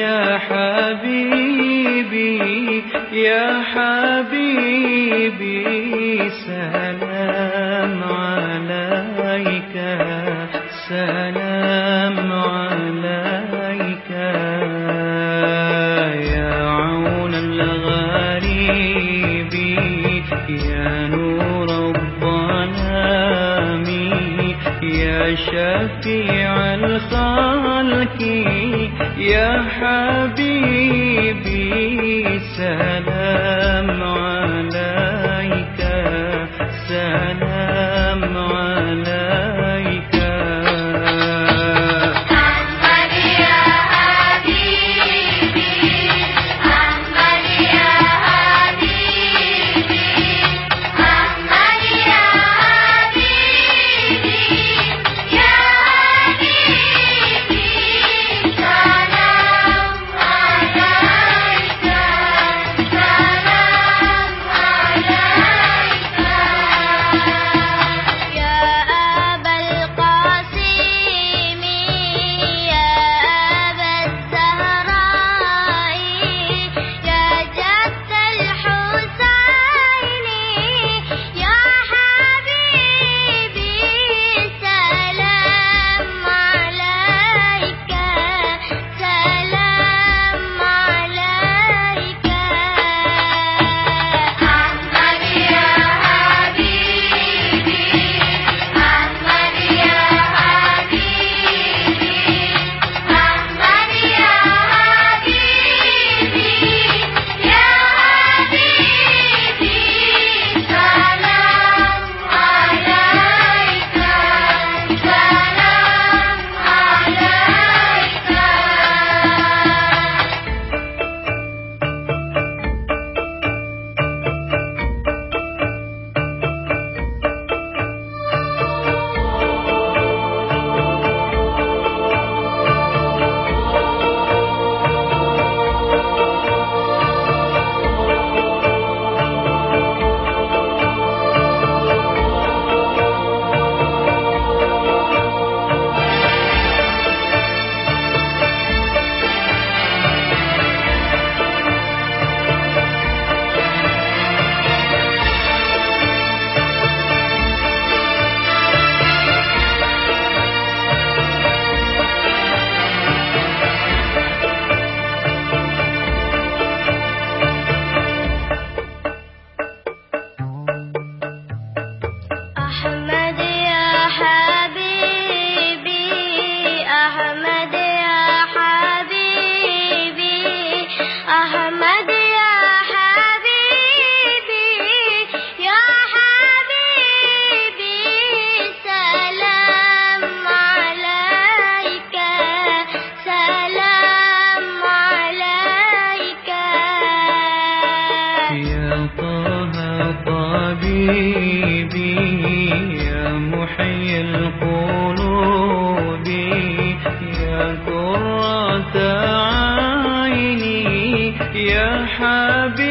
يا حبيبي يا حبيبي سلام عليك سلام يا شفيع الخلق يا حبيبي سلام عليك. عيني يا حبيبي.